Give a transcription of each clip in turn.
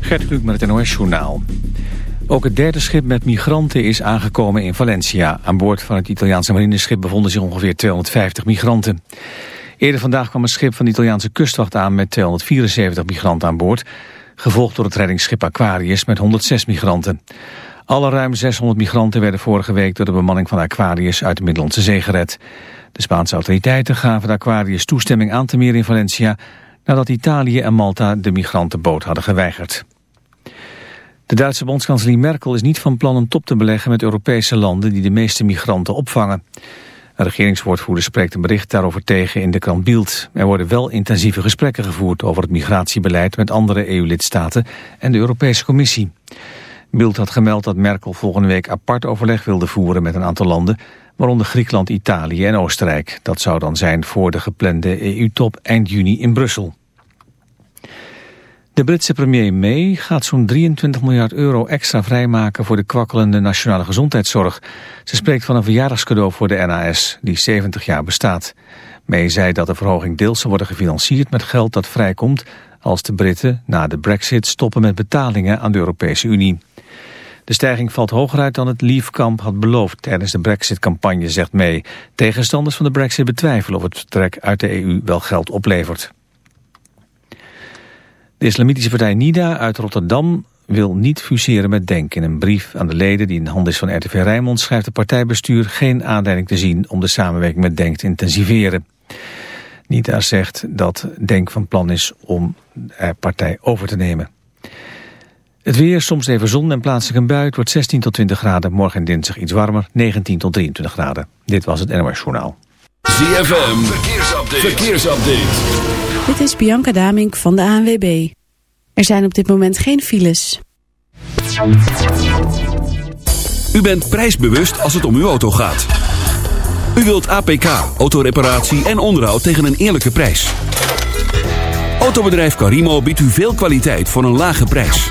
Gert Kluk met het NOS-journaal. Ook het derde schip met migranten is aangekomen in Valencia. Aan boord van het Italiaanse marineschip bevonden zich ongeveer 250 migranten. Eerder vandaag kwam een schip van de Italiaanse kustwacht aan met 274 migranten aan boord. Gevolgd door het reddingsschip Aquarius met 106 migranten. Alle ruim 600 migranten werden vorige week door de bemanning van Aquarius uit de Middellandse Zee gered. De Spaanse autoriteiten gaven de Aquarius toestemming aan te meer in Valencia nadat Italië en Malta de migrantenboot hadden geweigerd. De Duitse bondskanselier Merkel is niet van plan een top te beleggen met Europese landen die de meeste migranten opvangen. Een regeringswoordvoerder spreekt een bericht daarover tegen in de krant Bild. Er worden wel intensieve gesprekken gevoerd over het migratiebeleid met andere EU-lidstaten en de Europese Commissie. Bild had gemeld dat Merkel volgende week apart overleg wilde voeren met een aantal landen, waaronder Griekenland, Italië en Oostenrijk. Dat zou dan zijn voor de geplande EU-top eind juni in Brussel. De Britse premier May gaat zo'n 23 miljard euro extra vrijmaken voor de kwakkelende nationale gezondheidszorg. Ze spreekt van een verjaardagscadeau voor de NAS, die 70 jaar bestaat. May zei dat de verhoging deels zal worden gefinancierd met geld dat vrijkomt als de Britten na de brexit stoppen met betalingen aan de Europese Unie. De stijging valt hoger uit dan het Leave-kamp had beloofd tijdens de brexit-campagne, zegt May. Tegenstanders van de brexit betwijfelen of het vertrek uit de EU wel geld oplevert. De islamitische partij NIDA uit Rotterdam wil niet fuseren met DENK. In een brief aan de leden die in de hand is van RTV Rijnmond... schrijft het partijbestuur geen aanleiding te zien om de samenwerking met DENK te intensiveren. NIDA zegt dat DENK van plan is om de partij over te nemen. Het weer, soms even zon en plaatselijk een bui. Het wordt 16 tot 20 graden. Morgen en dinsdag iets warmer, 19 tot 23 graden. Dit was het NOS Journaal. ZFM, verkeersupdate. verkeersupdate. Dit is Bianca Damink van de ANWB. Er zijn op dit moment geen files. U bent prijsbewust als het om uw auto gaat. U wilt APK, autoreparatie en onderhoud tegen een eerlijke prijs. Autobedrijf Carimo biedt u veel kwaliteit voor een lage prijs.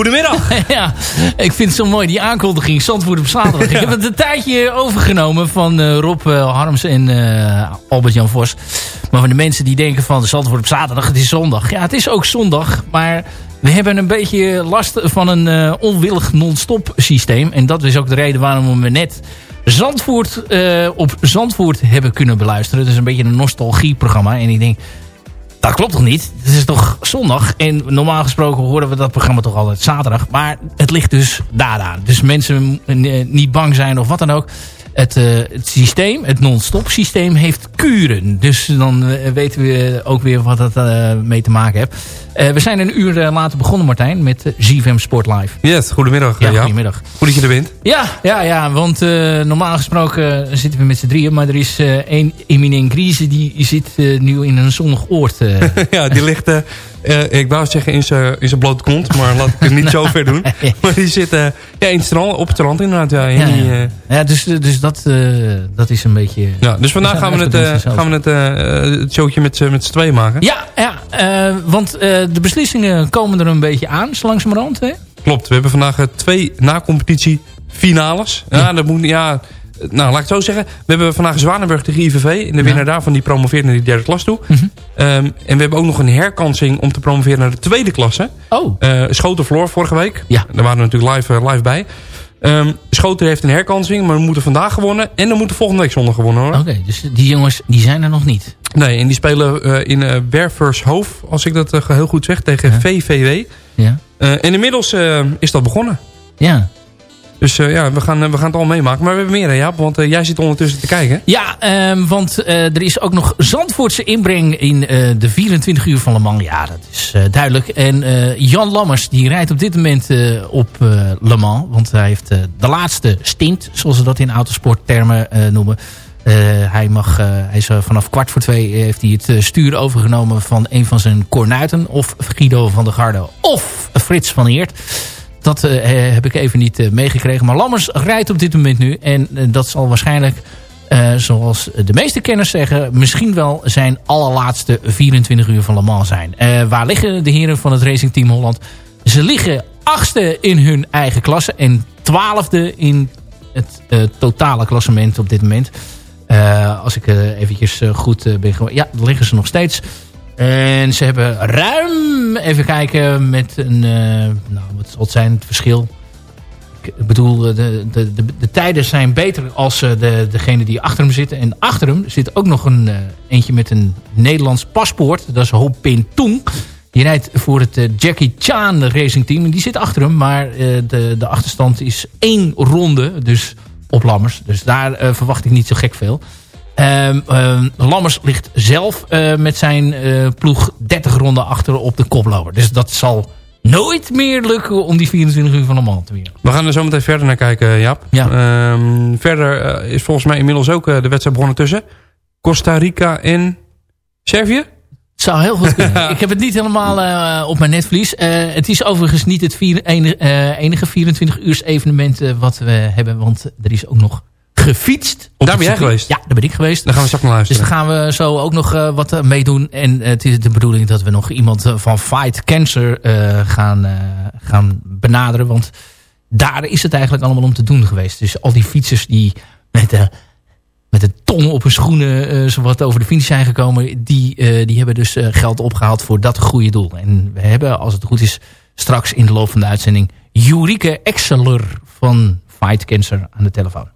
Goedemiddag. ja, ik vind het zo mooi, die aankondiging. Zandvoort op zaterdag. Ik heb het een tijdje overgenomen van eh, Rob eh, Harms en eh, Albert-Jan Vos. Maar van de mensen die denken van Zandvoort op zaterdag, het is zondag. Ja, het is ook zondag, maar we hebben een beetje last van een onwillig non-stop systeem. En dat is ook de reden waarom we net Zandvoort op Zandvoort hebben kunnen beluisteren. Het is een beetje een nostalgieprogramma. En ik denk, dat klopt toch niet? Het is toch zondag? En normaal gesproken horen we dat programma toch altijd zaterdag. Maar het ligt dus daaraan. Dus mensen niet bang zijn of wat dan ook. Het, eh, het systeem, het non-stop systeem, heeft kuren. Dus dan eh, weten we ook weer wat dat eh, mee te maken heeft. We zijn een uur later begonnen, Martijn, met ZFM Sport Live. Yes, goedemiddag. Ja, Ja, goedemiddag. Goed dat je er bent. Ja, ja, ja want normaal gesproken zitten we met z'n drieën. Maar er is één eminent Grieze die zit nu in een zonnig oord. ja, die ligt, eh, ik wou zeggen in zijn in zijn blote kont, maar laat ik het niet zo ver doen. Maar die zit eh, ja, in strand, op het strand inderdaad. Ja, in Ja, die, ja. eh, Ja, dus, dus dat, dat is een beetje... ja, dus vandaag gaan we het, gaan we het, het showtje met, z'n- met z'n tweeën maken. Ja, ja want de beslissingen komen er een beetje aan, zo langzamerhand. Hè? Klopt, we hebben vandaag twee na-competitie finales. Ja, dat moet, ja nou, laat ik het zo zeggen. We hebben vandaag Zwanenburg tegen IVV. En de winnaar daarvan die promoveert naar die derde klas toe. Mhm. Ehm, en we hebben ook nog een herkansing om te promoveren naar de tweede klasse. Oh, Eh Schoten verloor vorige week. Ja. Daar waren we natuurlijk live, eh, live bij. Ehm Schoten heeft een herkansing, maar we moeten vandaag gewonnen. En dan moet de volgende week zondag gewonnen hoor. oké. Dus die jongens die zijn er nog niet. Nee, en die spelen eh, in eh Wervershoofd, als ik dat heel goed zeg, tegen Ja. VVW. Ja. En inmiddels is dat begonnen. Ja. Dus eh, ja, we gaan, eh, we gaan het al meemaken. Maar we hebben meer, Jaap? Want eh, jij zit ondertussen te kijken. Ja, ehm, want er is ook nog Zandvoortse inbreng in de 24 uur van Le Mans. Ja, dat is duidelijk. En Jan Lammers, die rijdt op dit moment op Le Mans. Want hij heeft de laatste stint, zoals ze dat in autosporttermen noemen. Hij, mag, hij is vanaf kwart voor twee heeft hij het stuur overgenomen van een van zijn kornuiten. Of Guido van der Garde of Frits van Eert. Dat eh, heb ik even niet eh, meegekregen. Maar Lammers rijdt op dit moment nu. En eh, dat zal waarschijnlijk, zoals de meeste kenners zeggen... misschien wel zijn allerlaatste 24 uur van Le Mans zijn. Waar liggen de heren van het Racing Team Holland? Ze liggen achtste in hun eigen klasse. En twaalfde in het totale klassement op dit moment. Als ik uh, eventjes goed ben. Ja, daar liggen ze nog steeds. En ze hebben ruim, even kijken, met een, nou wat zal het zijn, het verschil. Ik bedoel, de, de, de, de tijden zijn beter als de, degene die achter hem zitten. En achter hem zit ook nog een eentje met een Nederlands paspoort. Dat is Ho Pin Tung. Die rijdt voor het Jackie Chan Racing Team. En die zit achter hem, maar de, de achterstand is één ronde. Dus op Lammers. Dus daar verwacht ik niet zo gek veel. Um, um, Lammers ligt zelf uh, met zijn uh, ploeg 30 ronden achter op de koploper. Dus dat zal nooit meer lukken om die 24 uur van de man te winnen. We gaan er zo meteen verder naar kijken, Jaap. Ja. Um, verder is volgens mij inmiddels ook de wedstrijd begonnen tussen Costa Rica en Servië. Het zou heel goed kunnen. ik heb het niet helemaal uh, op mijn netvlies. Uh, het is overigens niet het vier, enige, uh, enige 24 uurs evenement wat we hebben. Want er is ook nog gefietst. Daar ben jij geweest? Ja, daar ben ik geweest. Daar gaan we straks naar luisteren. Dus daar gaan we zo ook nog wat meedoen. En het is de bedoeling dat we nog iemand van Fight Cancer gaan, gaan benaderen. Want daar is het eigenlijk allemaal om te doen geweest. Dus al die fietsers die met de met de tong op hun schoenen uh, zowat over de finish zijn gekomen. Die, uh, die hebben dus uh, geld opgehaald voor dat goede doel. En we hebben, als het goed is, straks in de loop van de uitzending... Jurike Exceler van Fight Cancer aan de telefoon.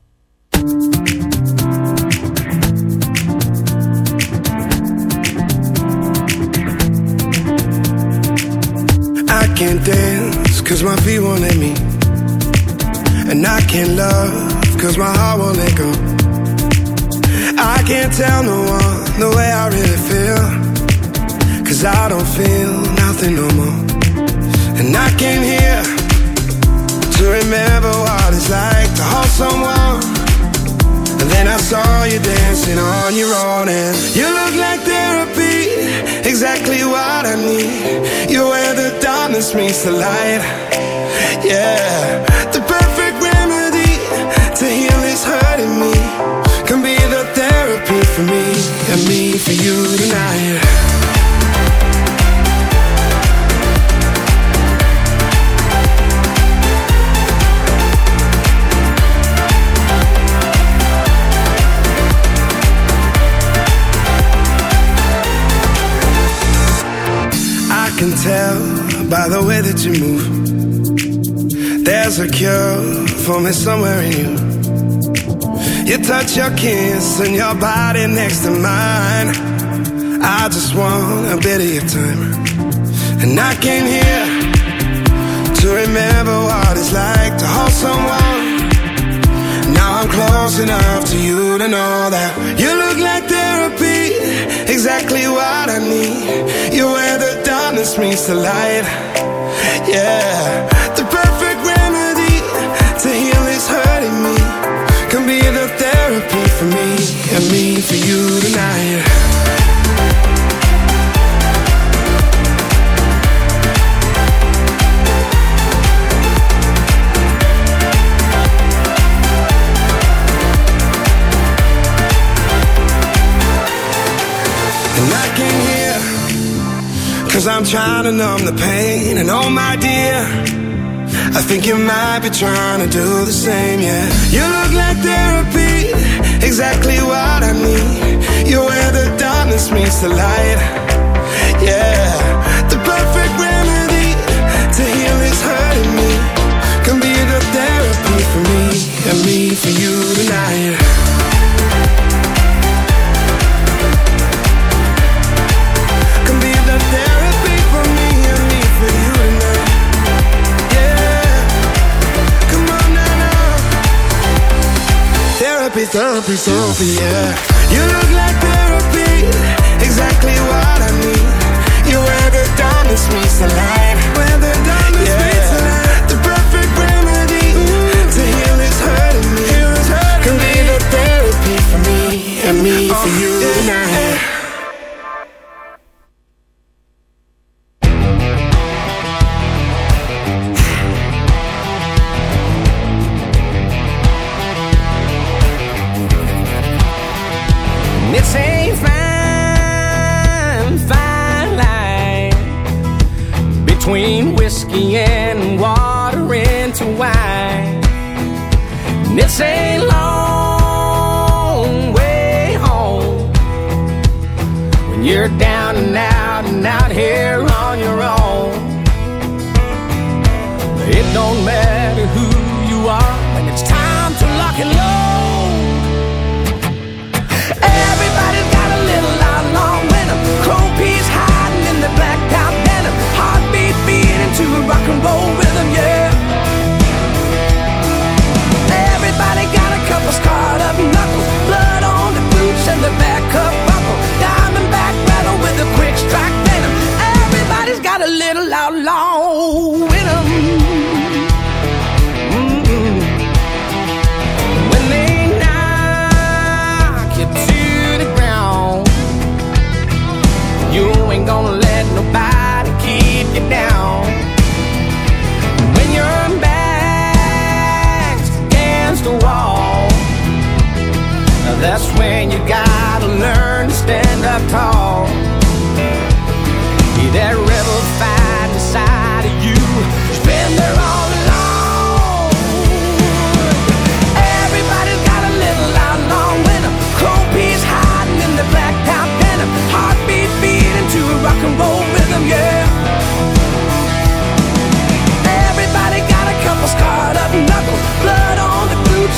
I can't dance cause my feet won't let me And I can't love cause my heart won't let go I can't tell no one the way I really feel. Cause I don't feel nothing no more. And I came here to remember what it's like to hold someone. And then I saw you dancing on your own. And you look like therapy, exactly what I need. You're where the darkness meets the light. Yeah, the perfect remedy to heal is hurting me. Can be the therapy for me and me for you tonight. Can tell by the way that you move. There's a cure for me somewhere in you. You touch your kiss and your body next to mine. I just want a bit of your time. And I came here to remember what it's like to hold someone. Now I'm close enough to you to know that you look like therapy, exactly what I need. You're where the darkness meets to light. Yeah, Cause I'm trying to numb the pain And oh my dear I think you might be trying to do the same, yeah. You look like therapy, exactly what I need. You're where the darkness meets the light, yeah. The perfect remedy to heal this hurting me can be the therapy for me and me for you tonight. Therapy, therapy, therapy, yeah. You look like therapy, exactly what I need. You're where the darkness meets the light. Where the darkness meets the light. The perfect remedy to heal this hurting me. Can be the therapy for me and me for you you're down and out and out here on your own. It don't matter who you are when it's time to lock and load. Everybody's got a little outlaw winner. Chrome piece hiding in the blacked out denim. Heartbeat beating to a rock and roll rhythm, yeah. Everybody got a couple scarred up knuckles. Blood on the boots and the back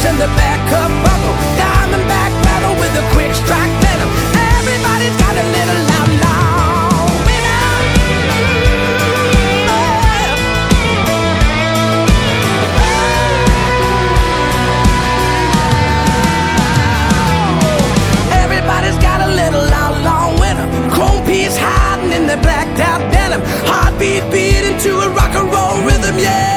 and the back up buckle. Diamondback rattle with a quick strike venom. Everybody's got a little outlaw Everybody's got a little outlaw winner. Chrome piece hiding in the blacked out denim. Heartbeat beating to a rock and roll rhythm, yeah.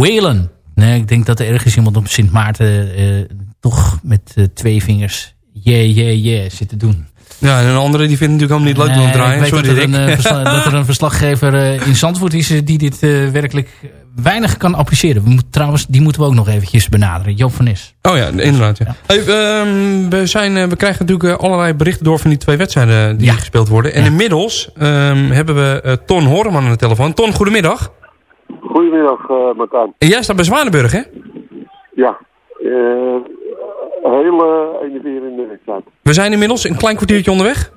Whalen. Nee, ik denk dat er ergens iemand op Sint Maarten eh, toch met eh, twee vingers yeah, yeah, yeah zit te doen. Ja, en een andere die vindt het natuurlijk helemaal niet leuk om te draaien. ik Sorry, dat er, een, Rick. eh, dat er een verslaggever in Zandvoort is die dit werkelijk weinig kan appreciëren. We moeten, trouwens, die moeten we ook nog eventjes benaderen. Joop van Nes. Oh ja, inderdaad. Ja. Hey, ehm, we, zijn, we krijgen natuurlijk allerlei berichten door van die twee wedstrijden die Ja. gespeeld worden. En Ja. inmiddels ehm, hebben we Ton Horman aan de telefoon. Ton, goedemiddag. Goedemiddag, eh Martijn. En jij staat bij Zwanenburg, hè? Ja, eh hele enerverende wedstrijd. We zijn inmiddels een klein kwartiertje onderweg.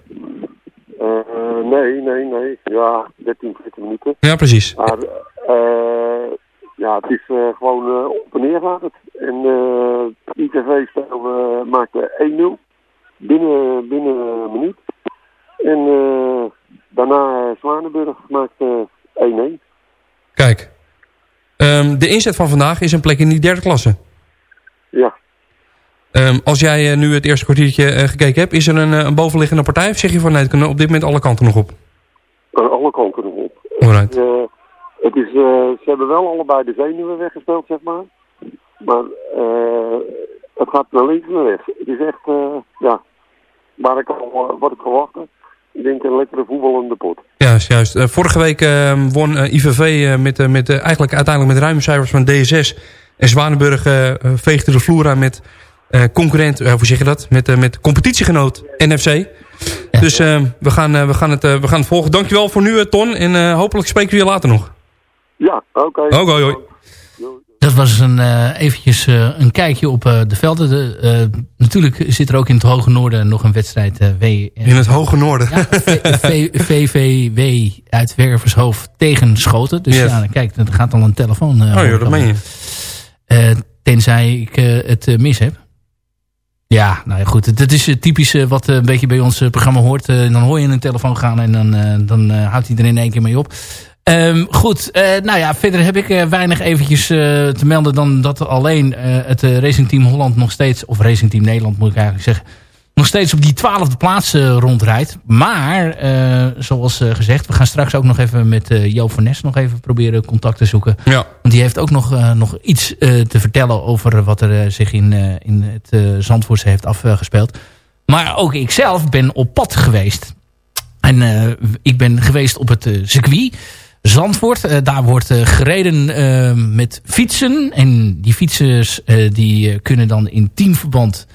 Eh, nee, nee, nee. Ja, 13, 14 minuten. Ja, precies. Maar eh, ja, het is gewoon op en neer gaat het. En ITV stel, maakte 1-0 binnen, binnen een minuut. En eh, daarna Zwanenburg maakte 1-1. Kijk. Ehm, de inzet van vandaag is een plek in die derde klasse. Ja. Ehm, als jij eh, nu het eerste kwartiertje eh, gekeken hebt, is er een, eh, een bovenliggende partij? Of zeg je van nee, het kunnen op dit moment alle kanten nog op? Alle kanten nog op. Alright. Het is, ze hebben wel allebei de zenuwen weggespeeld, zeg maar. Maar het gaat naar links en naar rechts. Het is echt, ja, waar ik al wat ik verwachtte. Ik denk een lekkere voetballende pot. Juist, juist. Eh, vorige week eh, won eh, IVV eh, met, met, eigenlijk uiteindelijk met ruime cijfers van D6. En Zwanenburg veegde de vloer aan met eh, concurrent, hoe zeg je dat? Met, eh, met competitiegenoot NFC. Dus eh, we, gaan, we, gaan het, we gaan het volgen. Dankjewel voor nu, Ton. En eh, hopelijk spreken we je later nog. Ja, oké. Oké, hoi, hoi. Dat was een, eh, eventjes eh, een kijkje op eh, de velden. De, natuurlijk zit er ook in het Hoge Noorden nog een wedstrijd. w, In het hoge noorden. Ja, VVW uit Wervershoofd tegen Schoten. Dus Yes. ja, kijk, er gaat al een telefoon. oh joh, dat meen je. tenzij ik het mis heb. Ja, nou ja, goed. Het is typisch wat een beetje bij ons programma hoort. Dan hoor je een telefoon gaan en dan, dan houdt hij er in één keer mee op. Ehm, goed, eh, nou ja, verder heb ik eh, weinig eventjes eh, te melden dan dat alleen het Racing Team Holland nog steeds, of Racing Team Nederland moet ik eigenlijk zeggen, nog steeds op die twaalfde plaats rondrijdt. Maar, zoals gezegd, we gaan straks ook nog even met Joop van Nes nog even proberen contact te zoeken. Ja. Want die heeft ook nog, nog iets te vertellen over wat er zich in, in het Zandvoortse heeft afgespeeld. Maar ook ik zelf ben op pad geweest. En ik ben geweest op het circuit. Zandvoort, eh, daar wordt eh, gereden eh, met fietsen. En die fietsers die kunnen dan in teamverband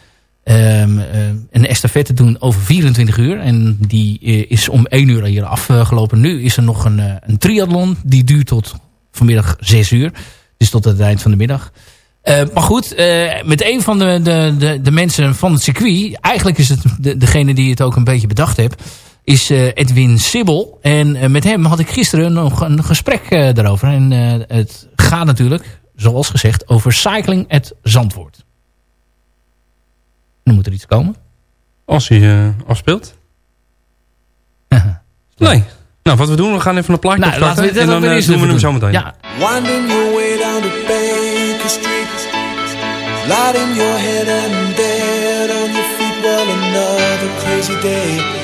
ehm, eh, een estafette doen over 24 uur. En die is om 1 uur hier afgelopen. Nu is er nog een, een triathlon. Die duurt tot vanmiddag 6 uur. Dus tot het eind van de middag. Maar goed, met een van de, de, de, de mensen van het circuit... eigenlijk is het de, degene die het ook een beetje bedacht heeft... is eh, Edwin Sibbel. En eh, met hem had ik gisteren nog een gesprek eh, daarover. En eh, het gaat natuurlijk, zoals gezegd, over cycling at Zandvoort. Nu moet er iets komen. Als hij afspeelt. Nee. Nou, wat we doen, we gaan even een plaatje Nou, opstarten. laten we en dan eerst doen we hem zo meteen. Ja, Winding your way down to Baker Street. Lighting your head and dead on your feet. Well, another crazy day.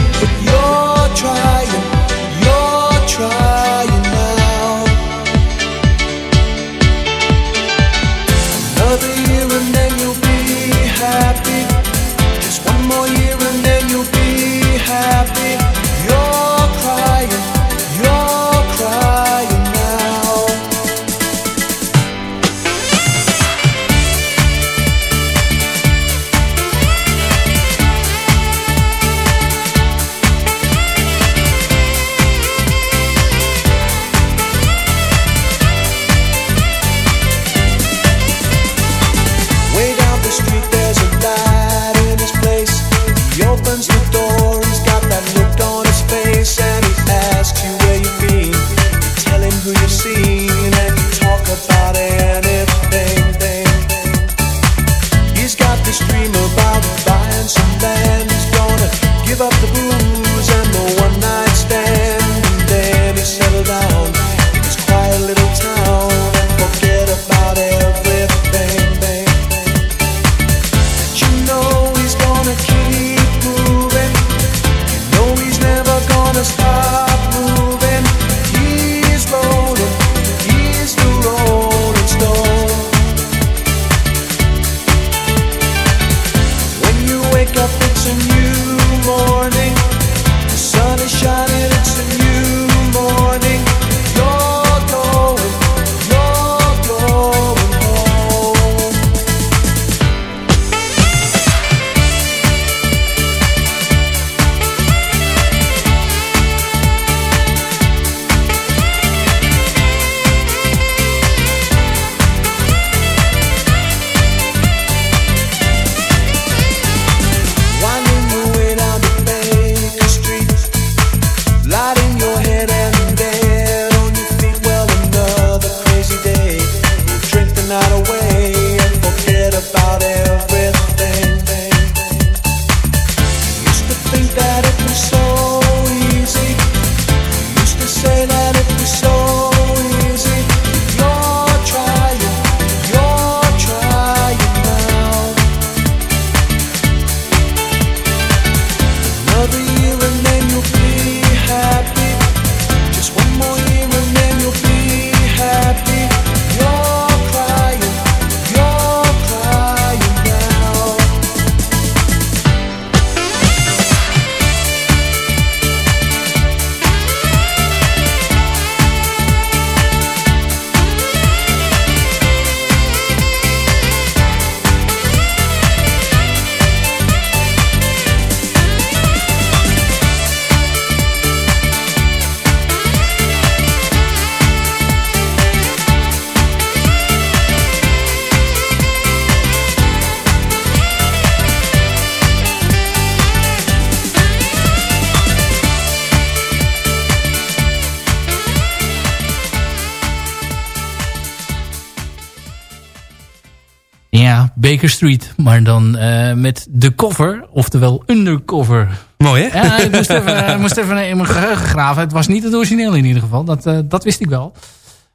Baker Street. Maar dan eh, met de cover, oftewel undercover. Mooi, hè? Ja, ik moest even, eh, moest even in mijn geheugen graven. Het was niet het origineel in ieder geval. Dat, eh, dat wist ik wel.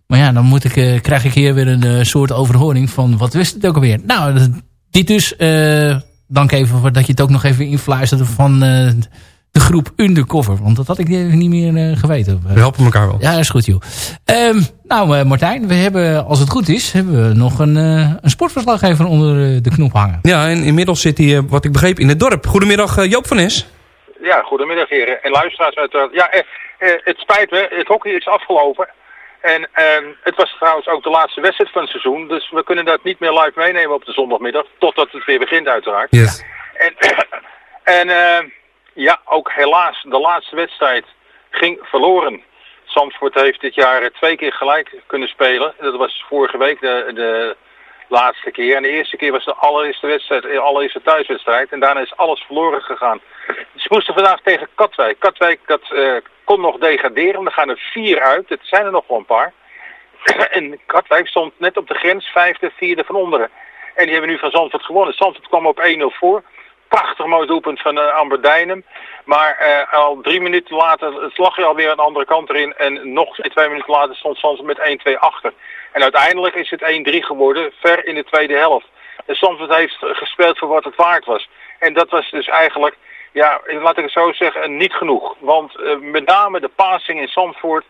Maar ja, dan moet ik, krijg ik hier weer een soort overhoring van... wat wist het ook alweer? Nou, dit dus... dank even voor dat je het ook nog even influisterde van de groep Undercover. Want dat had ik even niet meer eh, geweten. We helpen elkaar wel. Ja, is goed, joh. Ehm, nou, eh, Martijn, we hebben, als het goed is, hebben we nog een, eh, een sportverslaggever onder de knop hangen. Ja, en inmiddels zit hij, wat ik begreep, in het dorp. Goedemiddag, Joop van Nes. Ja, goedemiddag heren en luisteraars uiteraard. Ja, eh, eh, het spijt me, het hockey is afgelopen. En ehm, het was trouwens ook de laatste wedstrijd van het seizoen. Dus we kunnen dat niet meer live meenemen op de zondagmiddag. Totdat het weer begint uiteraard. Yes. En, en ehm, ja, ook helaas, de laatste wedstrijd ging verloren. Zandvoort heeft dit jaar eh, twee keer gelijk kunnen spelen. Dat was vorige week de, de laatste keer. En de eerste keer was de allereerste wedstrijd, de allereerste thuiswedstrijd. En daarna is alles verloren gegaan. Ze moesten vandaag tegen Katwijk. Katwijk dat eh, kon nog degraderen. Er gaan er vier uit. Het zijn er nog wel een paar. en Katwijk stond net op de grens, vijfde, vierde van onderen. En die hebben nu van Zandvoort gewonnen. Zandvoort kwam op 1-0 voor. Prachtig mooi doelpunt van uh, Amber Dijnem. Maar eh, al drie minuten later het lag je alweer aan de andere kant erin. En nog twee minuten later stond Zandvoort met 1-2 achter. En uiteindelijk is het 1-3 geworden, ver in de tweede helft. En heeft gespeeld voor wat het waard was. En dat was dus eigenlijk, ja, laat ik het zo zeggen, niet genoeg. Want uh, met name de passing in Zandvoort,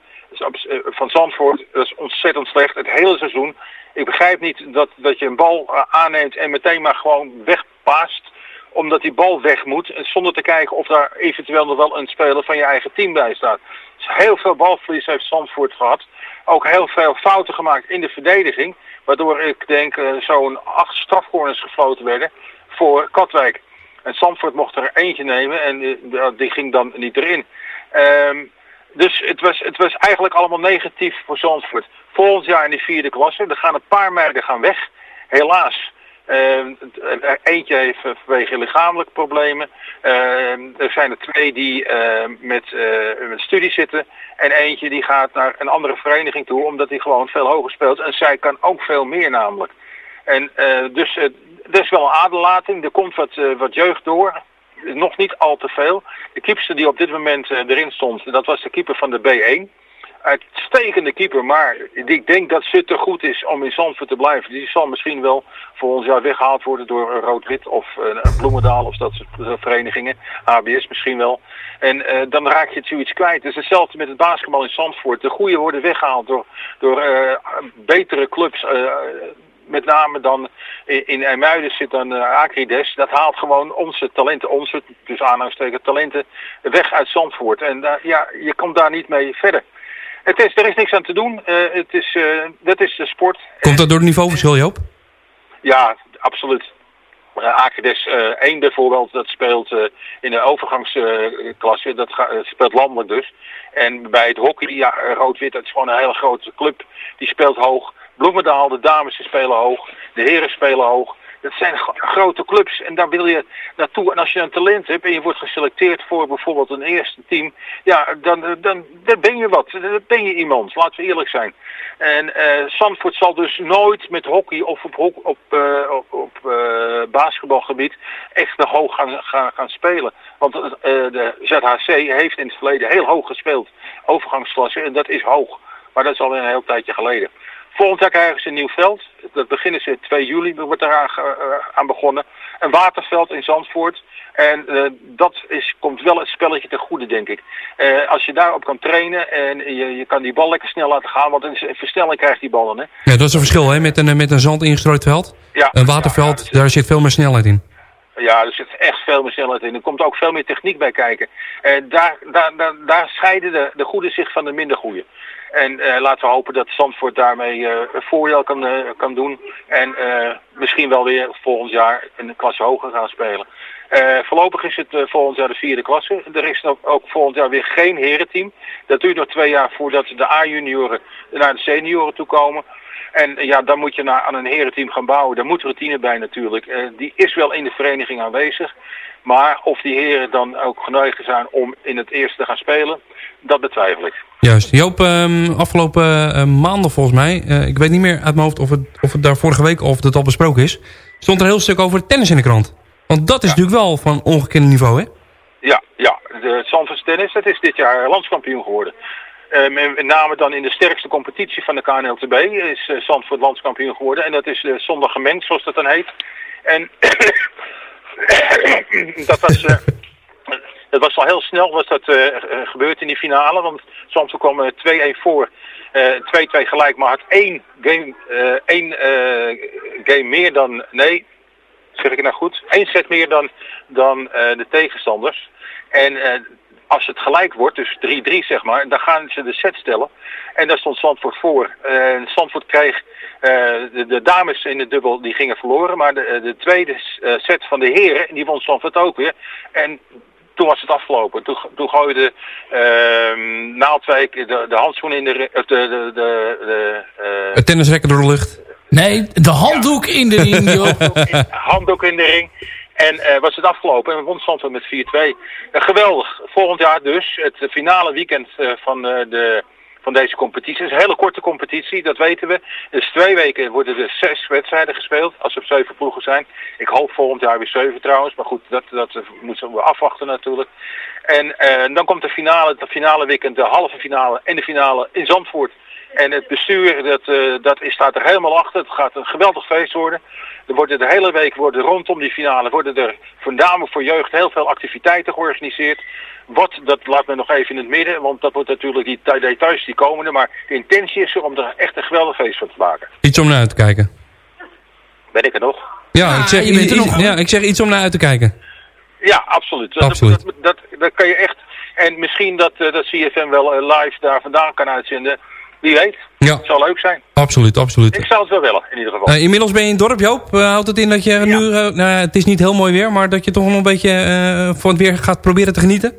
van Zandvoort, is ontzettend slecht. Het hele seizoen. Ik begrijp niet dat, dat je een bal aanneemt en meteen maar gewoon wegpaast omdat die bal weg moet, zonder te kijken of daar eventueel nog wel een speler van je eigen team bij staat. Dus heel veel balverlies heeft Zandvoort gehad. Ook heel veel fouten gemaakt in de verdediging, waardoor ik denk uh, zo'n acht strafcorners gefloten werden voor Katwijk. En Zandvoort mocht er eentje nemen en uh, die ging dan niet erin. Um, dus het was, het was eigenlijk allemaal negatief voor Zandvoort. Volgend jaar in de vierde klasse, er gaan een paar meiden gaan weg. Helaas. Uh, eentje heeft vanwege lichamelijke problemen. Uh, er zijn er twee die uh, met, met studie zitten. En eentje die gaat naar een andere vereniging toe, omdat hij gewoon veel hoger speelt. En zij kan ook veel meer namelijk. En dus er is wel een aderlating. Er komt wat, wat jeugd door. Nog niet al te veel. De keeper die op dit moment erin stond, dat was de keeper van de B1 uitstekende keeper, maar ik denk dat ze te goed is om in Zandvoort te blijven. Die zal misschien wel voor ons jaar weggehaald worden door Rood-Wit of uh, Bloemendaal of dat soort verenigingen. HBS misschien wel. En uh, dan raak je het zoiets kwijt. Het is hetzelfde met het basketbal in Zandvoort. De goede worden weggehaald door, door uh, betere clubs. met name dan in IJmuiden zit dan Acrides. Dat haalt gewoon onze talenten, onze, dus aanhangsteken talenten, weg uit Zandvoort. En ja, je komt daar niet mee verder. Het is, er is niks aan te doen. Uh, het is, uh, dat is de sport. Komt dat door het niveauverschil, Joop? Ja, absoluut. Uh, Akedes 1 bijvoorbeeld, dat speelt in de overgangsklasse. dat speelt landelijk dus. En bij het hockey, ja, rood-wit, dat is gewoon een hele grote club. Die speelt hoog. Bloemendaal, de dames spelen hoog. De heren spelen hoog. Dat zijn grote clubs en daar wil je naartoe. En als je een talent hebt en je wordt geselecteerd voor bijvoorbeeld een eerste team, ja, dan, dan, dan ben je wat. Dan ben je iemand, laten we eerlijk zijn. En uh, Zandvoort zal dus nooit met hockey of op, op, op, op, uh, basketbalgebied echt te hoog gaan, gaan, gaan spelen. Want de ZHC heeft in het verleden heel hoog gespeeld. Overgangsklasse en dat is hoog. Maar dat is al een heel tijdje geleden. Volgend jaar krijgen ze een nieuw veld. Dat beginnen ze 2 juli, wordt eraan uh, aan begonnen. Een waterveld in Zandvoort. En uh, dat is, komt wel het spelletje ten goede, denk ik. Uh, als je daarop kan trainen en je, je kan die bal lekker snel laten gaan, want een versnelling krijgt die ballen. Hè? Ja, dat is een verschil hè, met een, met een zand ingestrooid veld. Ja, een waterveld, ja, ja, daar zit veel meer snelheid in. Ja, er zit echt veel meer snelheid in. Er komt ook veel meer techniek bij kijken. En daar, daar, daar, daar scheiden de, de goede zich van de minder goede. En uh, laten we hopen dat Zandvoort daarmee een voorjaar kan, uh, kan doen. En misschien wel weer volgend jaar een klasse hoger gaan spelen. voorlopig is het volgend jaar de vierde klasse. Er is ook, ook volgend jaar weer geen herenteam. Dat duurt nog twee jaar voordat de A-junioren naar de senioren toe komen. En ja, dan moet je naar, aan een herenteam gaan bouwen. Daar moet routine bij natuurlijk. die is wel in de vereniging aanwezig. Maar of die heren dan ook geneigd zijn om in het eerste te gaan spelen, dat betwijfel ik. Juist. Joop, um, afgelopen uh, maanden volgens mij, uh, ik weet niet meer uit mijn hoofd of het, of het daar vorige week of het al besproken is. stond er een heel stuk over tennis in de krant. Want dat is natuurlijk wel van ongekend niveau, hè? Ja, ja. De Zandvoort Tennis, dat is dit jaar landskampioen geworden. Eh, met met name dan in de sterkste competitie van de KNLTB is eh, Zandvoort landskampioen geworden. En dat is eh, zondag gemengd, zoals dat dan heet. En dat was... eh, dat was al heel snel was dat eh, eh, gebeurd in die finale. Want Zandvoort kwam eh, 2-1 voor. eh, 2-2 gelijk, maar had één game, eh, één, eh, game meer dan... Nee, zeg ik nou goed? Eén set meer dan, dan eh, de tegenstanders. En eh, als het gelijk wordt, dus 3-3 zeg maar, dan gaan ze de set stellen. En daar stond Zandvoort voor. En Zandvoort kreeg, eh, de, de dames in de dubbel, die gingen verloren. Maar de, de tweede eh, set van de heren, die won Zandvoort ook weer. En toen was het afgelopen. Toen, toen gooide ehm Naaldwijk de, de handschoen in de... ri- of de, de, de, de, eh, Het tennisrekker door de lucht. Nee, de handdoek in de ring, handdoek in de ring. En eh, was het afgelopen en won Zandvoort met 4-2. Eh, geweldig. Volgend jaar dus het finale weekend eh, van, de, van deze competitie. Het is een hele korte competitie, dat weten we. Dus twee weken worden er zes wedstrijden gespeeld, als er zeven ploegen zijn. Ik hoop volgend jaar weer zeven trouwens, maar goed, dat, dat moeten we afwachten natuurlijk. En dan komt de finale, het finale weekend, de halve finale en de finale in Zandvoort. En het bestuur, dat, eh, dat is, staat er helemaal achter. Het gaat een geweldig feest worden. Er worden de hele week worden rondom die finale worden er voor name voor jeugd heel veel activiteiten georganiseerd. Wat, dat laat me nog even in het midden, want dat wordt natuurlijk die de- details die komen er. Maar de intentie is er om er echt een geweldig feest van te maken. Iets om naar uit te kijken. Ben ik er nog? Ja, ik, zeg, je er nog. ja ik zeg iets om naar uit te kijken. Ja, absoluut. Dat, Absoluut. Dat, dat, dat kan je echt. En misschien dat, eh, dat CFM wel eh, live daar vandaan kan uitzenden. Wie weet. Ja, Het zal leuk zijn. absoluut, absoluut. Ik zou het wel willen, in ieder geval. Eh, inmiddels ben je in het dorp, Joop. Eh, houdt het in dat je nu... eh, nou, het is niet heel mooi weer, maar dat je toch nog een beetje van het weer gaat proberen te genieten?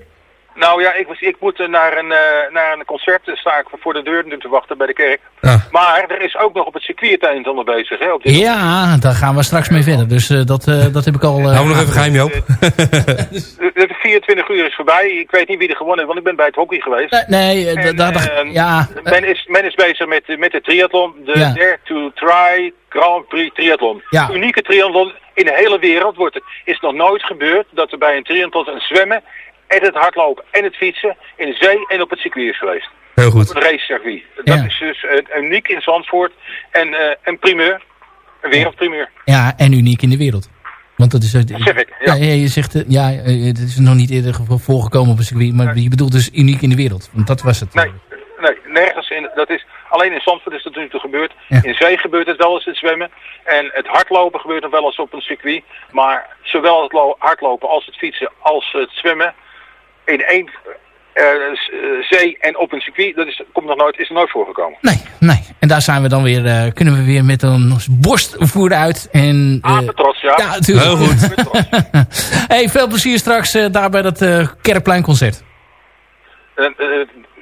Nou ja, ik, was, ik moet eh, naar een, eh, naar een concert. Daar sta ik voor de deur nu te wachten bij de kerk. Ja. Maar er is ook nog op het circuit het een ander bezig. Hè, op dit Ja, daar gaan we straks mee verder. Dus eh, dat, eh, dat heb ik al... eh, Hou nog even geheim, Joop. De, de 24 uur is voorbij. Ik weet niet wie er gewonnen heeft, want ik ben bij het hockey geweest. Nee, nee eh, En, da- da- ja, eh, men, is, men is bezig met, de- met de triathlon. De Ja. Dare to Try Grand Prix Triathlon. Ja. Unieke triathlon in de hele wereld. Wordt er, is nog nooit gebeurd dat er bij een triathlon een zwemmen en het hardlopen en het fietsen in de zee en op het circuit is geweest. Heel goed. Een racecircuit. Dat Ja. is dus eh, uniek in Zandvoort en eh, een primeur. Een wereldprimeur. ja, en uniek in de wereld. Want dat is... eh, zeg ik, ja. ja. je zegt, eh, ja, het is nog niet eerder voorgekomen op een circuit. Maar je bedoelt dus uniek in de wereld. Want dat was het. Nee, nee, nergens in. Dat is, alleen in Zandvoort is dat nu toe gebeurd. Ja. In zee gebeurt het wel eens het zwemmen. En het hardlopen gebeurt nog wel eens op een circuit. Maar zowel het lo- hardlopen als het fietsen als het zwemmen in één eh, eh, zee en op een circuit, dat is, komt nog nooit, is er nooit voorgekomen. Nee, nee. En daar zijn we dan weer, eh, kunnen we weer met een borst vooruit. En, eh, trots, ja. ja, natuurlijk. Heel goed. hey, veel plezier straks eh, daar bij dat eh Kerkpleinconcert.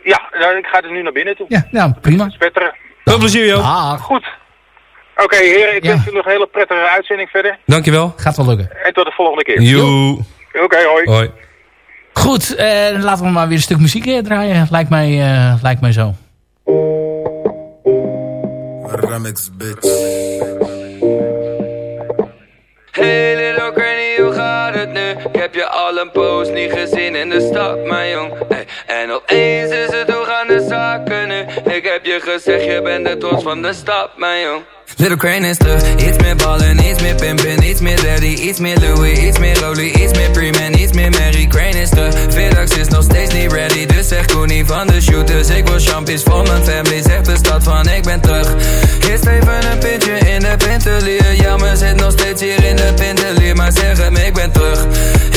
Ja, nou, ik ga er nu naar binnen toe. Ja, nou, prima. Spetteren. Veel plezier, Joop. Ah, Goed. Oké, heren, ik Ja. wens jullie nog een hele prettige uitzending verder. Dankjewel. gaat wel lukken. En tot de volgende keer. Joe. Oké, hoi. Hoi. Goed, eh, laten we maar weer een stuk muziek eh, draaien. Lijkt mij, eh, lijkt mij zo. Remix, bitch. Hey little granny, hoe gaat het nu? Ik heb je al een poos niet gezien in de stad, mijn jong hey. En opeens is het hoe gaan de zaken nu? Ik heb je gezegd, je bent de trots van de stad, mijn jong Little Crane is terug, iets meer ballen, iets meer pimpen, iets meer daddy, iets meer Louis, iets meer Rolly, iets meer Preman, iets meer Mary. Crane is terug, Vedax is nog steeds niet ready, dus zeg Koenie van de shooters. Ik wil champions voor mijn family, zegt de stad van ik ben terug. Eerst even een pintje in de pintelier, ja maar zit nog steeds hier in de pintelier, maar zeg hem ik ben terug.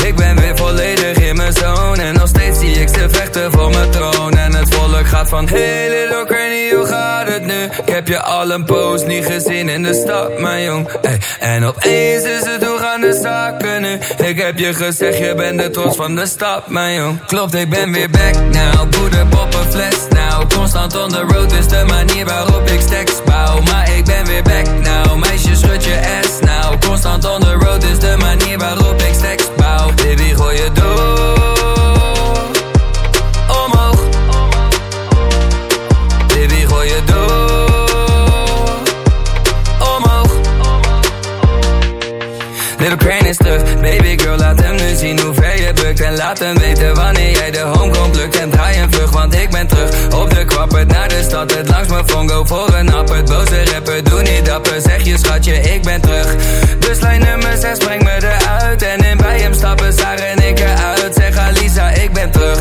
Ik ben weer volledig in mijn zone en nog steeds zie ik ze vechten voor mijn troon. En het volk gaat van hey little Crane, hoe gaat het nu? Ik heb je al een poos niet gezien in de stad, mijn jong. Ey, en opeens is het hoe gaan de zaken nu? Ik heb je gezegd, je bent de trots van de stad, mijn jong. Klopt, ik ben weer back now. Poeder, poppen, fles now. Constant on the road is de manier waarop ik stacks bouw. Maar ik ben weer back now. Meisje, schud je ass now. Constant on the road is de manier waarop ik stacks. Baby, gooi je door. Omhoog. Baby, gooi je door. Omhoog. Crane is terug Baby girl, laat hem nu zien hoe ver je bukt En laat hem weten wanneer jij de home komt lukt En draai een vlug, want ik ben terug Op de kwappert naar de stad Het langs mijn fongo voor een appert Boze rapper, doe niet dapper Zeg je schatje, ik ben terug Dus lijn nummer 6, breng En in bij hem stappen, Sarah en ik eruit. Zeg Alisa, ik ben terug.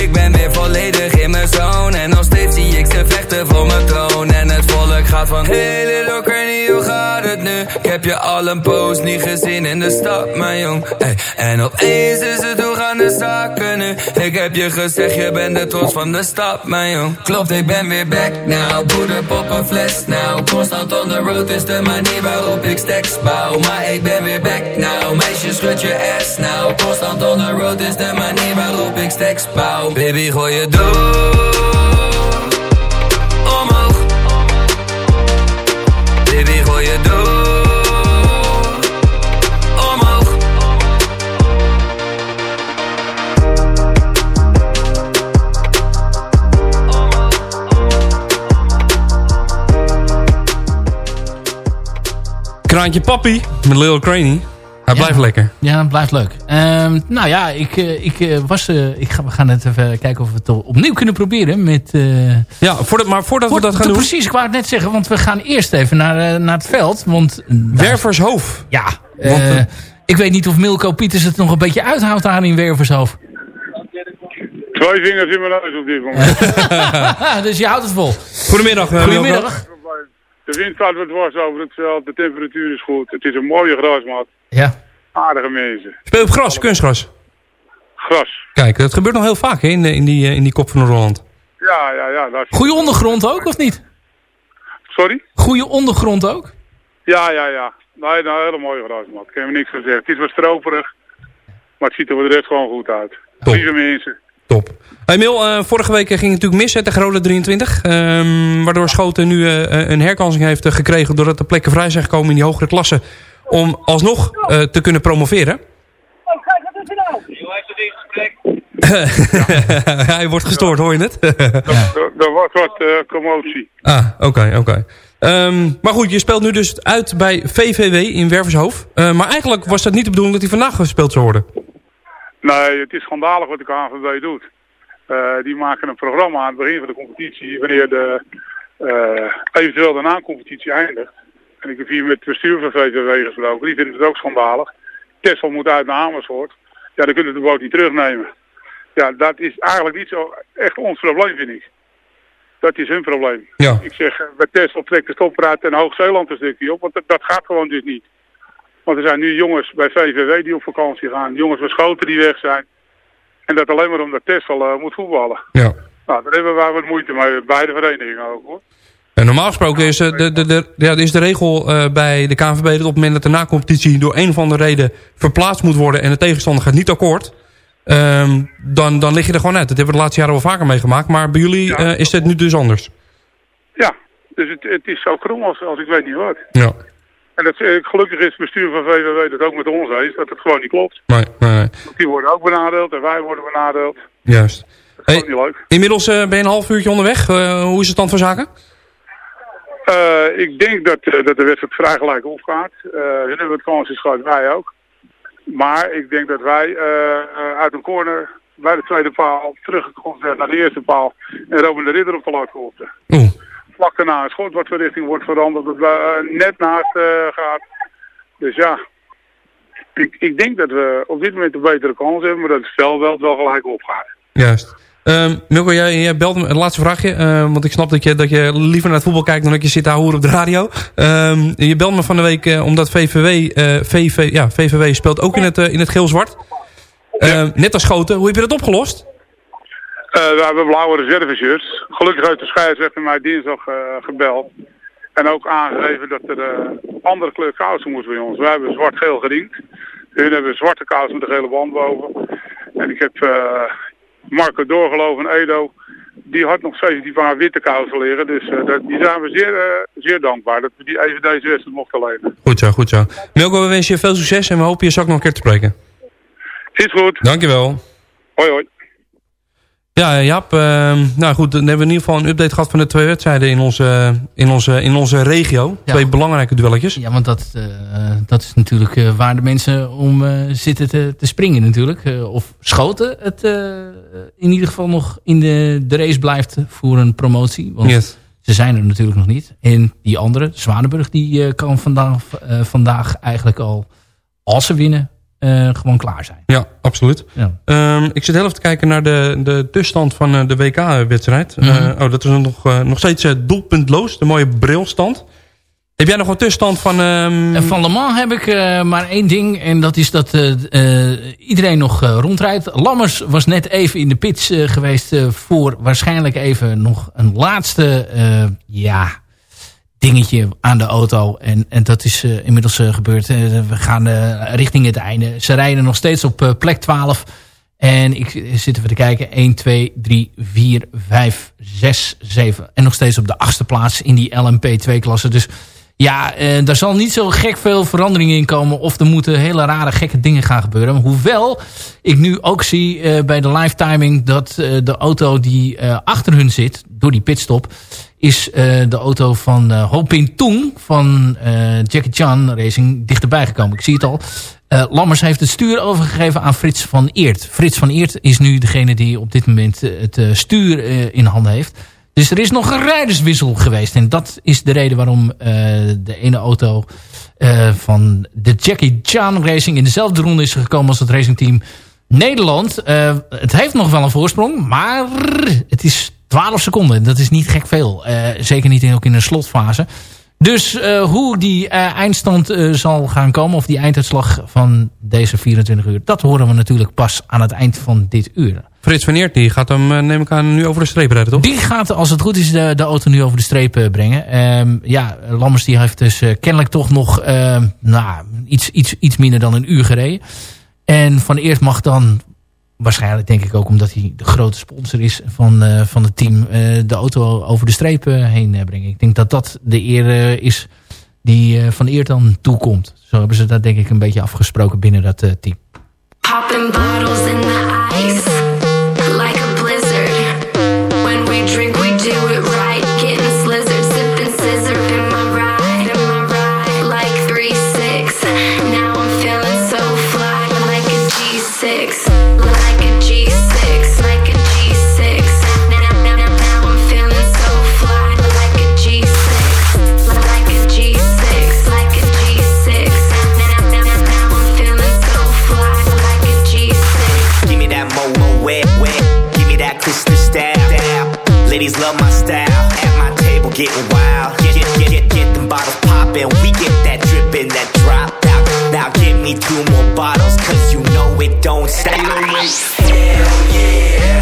Ik ben weer volledig in mijn zone. En nog steeds zie ik ze vechten voor mijn troon. En het volk gaat van Granny, hoe Ik heb je al een post niet gezien in de stad, mijn jong. Ey, En opeens is het hoe gaan de zaken nu? Ik heb je gezegd, je bent de trots van de stad, mijn jong. Klopt, ik ben weer back now. Poeder, pop een fles now. Constant on the road is de manier waarop ik stacks bouw. Maar ik ben weer back now. Meisje, schud je ass now. Constant on the road is de manier waarop ik stacks bouw. Baby, gooi je door Kraantje Papi met Lil Craney. Hij blijft lekker. Ja, het blijft leuk. Ehm, nou ja, ik, eh, ik eh, was... eh, ik ga, we gaan het even kijken of we het opnieuw kunnen proberen met... eh, Ja, voordat, maar voordat voor- we dat gaan doen... Precies, ik wou het net zeggen, want we gaan eerst even naar, naar het veld. Want, daar- Wervershoofd. Ja, Want, ik weet niet of Milko Pieters het nog een beetje uithoudt daar in Wervershoofd. Twee vingers in mijn neus op dit moment. dus je houdt het vol. Goedemiddag. Goedemiddag. De wind staat wat dwars over het veld, de temperatuur is goed. Het is een mooie grasmat. Ja. Aardige mensen. Speel op gras, kunstgras. Gras. Kijk, dat gebeurt nog heel vaak hè, in, in, die, eh, in die kop van Noord-Holland. Ja, ja, ja. Dat is... Goede ondergrond ook, of niet? Sorry? Goede ondergrond ook? Ja, ja, ja. Nee, nou, een hele mooie grasmat. Ik heb er niks zeggen. Het is wat stroperig, maar het ziet er voor de rest gewoon goed uit. Lieve mensen. Hey Mil, eh, vorige week ging het natuurlijk mis hè, tegen Rode 23. ehm, waardoor Schoten nu eh, een herkansing heeft eh, gekregen... doordat er plekken vrij zijn gekomen in die hogere klassen... om alsnog eh, te kunnen promoveren. Hij wordt gestoord, hoor je het? Er, was wat eh, commotie. ah, oké, oké. Ehm, maar goed, je speelt nu dus uit bij VVW in Wervershoofd. Eh, maar eigenlijk was dat niet de bedoeling dat hij vandaag gespeeld zou worden. Nee, het is schandalig wat de KNVB doet. Eh, die maken een programma aan het begin van de competitie, wanneer de, eh, eventueel de na-competitie eindigt. En ik heb hier met het bestuur van VVW gesproken, die vinden het ook schandalig. Tessel moet uit naar Amersfoort. Ja, dan kunnen we de boot niet terugnemen. Ja, dat is eigenlijk niet zo echt ons probleem, vind ik. Dat is hun probleem. Ja. Ik zeg, eh, bij Tessel trekt de stopper uit en Hoog-Zeeland een stukje op, want dat, dat gaat gewoon dus niet. Want er zijn nu jongens bij VVW die op vakantie gaan, jongens bij Schoten die weg zijn. En dat alleen maar omdat Tessel eh, moet voetballen. Ja. Nou, daar hebben wij wat moeite mee, beide verenigingen ook hoor. En normaal gesproken is, eh, de, de, de, ja, is de regel eh, bij de KNVB... dat op het moment dat de na-competitie door een of andere reden verplaatst moet worden... en de tegenstander gaat niet akkoord... ehm, dan, dan lig je er gewoon uit. Dat hebben we de laatste jaren wel vaker meegemaakt. Maar bij jullie is het nu dus anders. Ja, dus het, het is zo krom als, als ik weet niet wat. Ja. En dat, eh, gelukkig is het bestuur van VVW dat ook met ons eens, dat het gewoon niet klopt. Nee, nee. Want die worden ook benadeeld en wij worden benadeeld. Juist. Dat is Hey, gewoon niet leuk. inmiddels eh, ben je een half uurtje onderweg. Eh, hoe is het stand van zaken? Ik denk dat, dat de wedstrijd vrij gelijk opgaat. Hun hebben het kansjes gehad, wij ook. Maar ik denk dat wij uit een corner bij de tweede paal teruggekomen zijn naar de eerste paal. En Robin de Ridder op de lat kopte. Oeh. Vlak daarna een schot wat van richting wordt veranderd. Dat we eh, net naast eh, gaat. Dus ja, ik, ik denk dat we op dit moment een betere kans hebben. Maar dat het spel wel, wel gelijk opgaat. Juist. Ehm Milko, jij, jij belt me, het laatste vraagje. eh, want ik snap dat je, dat je liever naar het voetbal kijkt dan dat je zit te horen op de radio. Ehm, je belt me van de week eh, omdat VVW, eh, VV, ja, VVW speelt ook in het, in het geel-zwart. Ehm, net als Schoten. Hoe heb je dat opgelost? Eh, we hebben blauwe reserveshirts. Gelukkig heeft de scheidsrechter mij dinsdag eh, gebeld. En ook aangegeven dat er eh, andere kleur kousen moest bij ons. Wij hebben zwart-geel geriend. Hun hebben zwarte kousen met een gele band boven. En ik heb Marco doorgelopen en Edo. Die had nog 17 paar witte kousen liggen. Dus dat, die zijn we zeer, zeer dankbaar dat we die even deze wedstrijd mochten lenen. Goed zo, goed zo. Milko, we wensen je veel succes en we hopen je straks nog een keer te spreken. Is goed. Dankjewel. Hoi hoi. Ja, Jaap. ehm, nou goed, dan hebben we in ieder geval een update gehad van de twee wedstrijden in onze, in onze, in onze regio. Ja. Twee belangrijke duelletjes. Ja, want dat, eh, dat is natuurlijk eh, waar de mensen om eh, zitten te, te springen natuurlijk. Eh, of Schoten het eh, in ieder geval nog in de, de race blijft voor een promotie. Want Yes. ze zijn er natuurlijk nog niet. En die andere, Zwanenburg, die eh, kan vandaag, eh, vandaag eigenlijk al, als ze winnen, eh, gewoon klaar zijn. Ja, absoluut. Ja. Ehm, ik zit heel even te kijken naar de, de tussenstand van eh, de WK-wedstrijd. Mhm. oh, dat is nog, eh, nog steeds eh, doelpuntloos. De mooie brilstand. Heb jij nog een tussenstand van... ehm, Van Le Mans heb ik eh, maar één ding. En dat is dat eh, eh, iedereen nog eh, rondrijdt. Lammers was net even in de pits eh, geweest. eh, voor waarschijnlijk even nog een laatste eh, ja, dingetje aan de auto. En, en dat is eh, inmiddels eh, gebeurd. Eh, we gaan richting het einde. Ze rijden nog steeds op plek 12. En ik zit even te kijken. 1, 2, 3, 4, 5, 6, 7. En nog steeds op de achtste plaats in die LMP2-klasse. Dus ja, daar zal niet zo gek veel verandering in komen. Of er moeten hele rare gekke dingen gaan gebeuren. Hoewel ik nu ook zie bij de live timing... dat de auto die achter hun zit, door die pitstop... is eh, de auto van eh Ho Pin Tung van eh, Jackie Chan Racing dichterbij gekomen. Ik zie het al. Eh, Lammers heeft het stuur overgegeven aan Frits van Eert. Frits van Eert is nu degene die op dit moment eh, het eh, stuur eh, in handen heeft. Dus er is nog een rijderswissel geweest. En dat is de reden waarom eh, de ene auto eh, van de Jackie Chan Racing in dezelfde ronde is gekomen als het racingteam Nederland. Eh, het heeft nog wel een voorsprong, maar het is 12 seconden. Dat is niet gek veel. Eh, zeker niet in, ook in een slotfase. Dus eh, hoe die eh, eindstand zal gaan komen, of die einduitslag van deze 24 uur, dat horen we natuurlijk pas aan het eind van dit uur. Frits van Eert, die gaat hem, neem ik aan, nu over de streep rijden, toch? Die gaat, als het goed is, de, de auto nu over de streep brengen. Ehm, ja, Lammers die heeft dus kennelijk toch nog ehm, nou, iets, iets, iets minder dan een uur gereden. En Van Eert mag dan, waarschijnlijk denk ik ook omdat hij de grote sponsor is van, eh, van het team, eh, de auto over de streep eh, heen brengen. Ik denk dat dat de eer is die Van Eert dan toekomt. Zo hebben ze dat denk ik een beetje afgesproken binnen dat team. Ladies love my style. At my table getting wild. Get get get get, get them bottles poppin'. We get that drippin', that drop out. Now give me two more bottles, cause you know it don't stop. Hell yeah.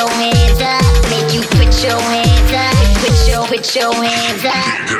Your hands up. Make you put your hands up. Put your, put your hands up.